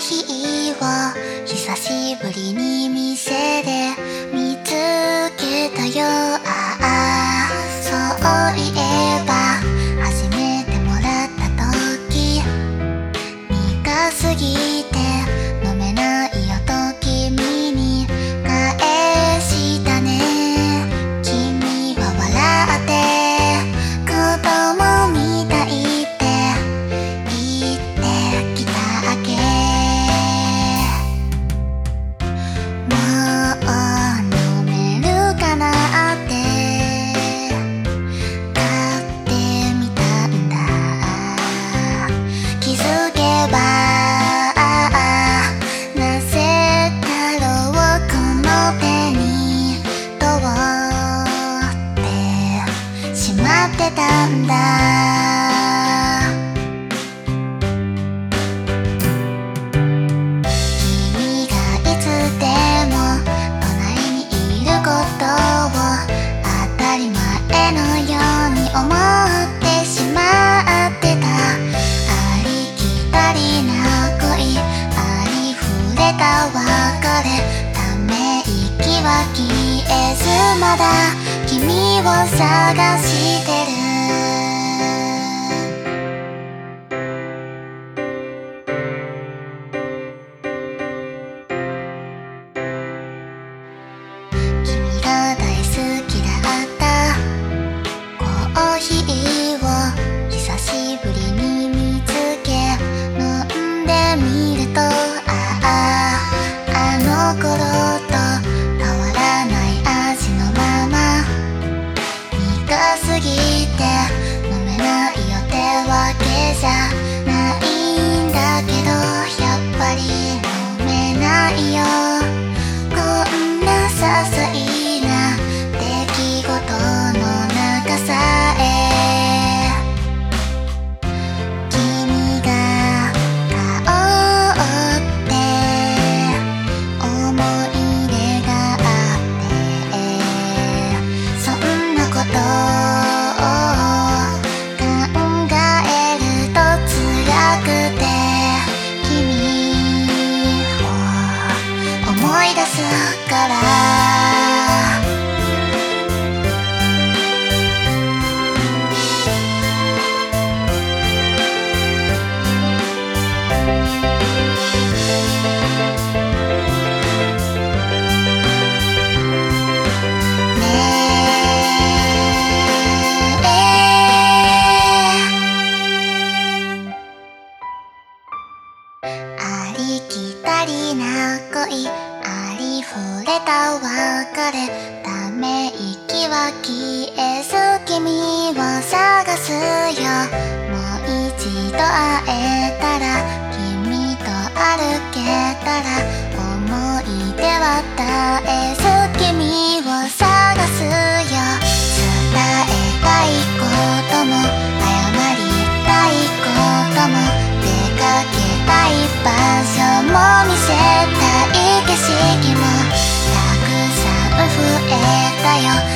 ーヒーを久しぶりに店で見つけたよ。ああそうてたんだ君がいつでも隣にいることを当たり前のように思ってしまってたありきたりな恋ありふれた別れため息は消えずまだ。君を探してい出すからた別れため息は消えず君を探すよもう一度会えたら君と歩けたら思い出は絶えず君を探すよ伝えたいことも謝りたいことも出かけたい場だよ。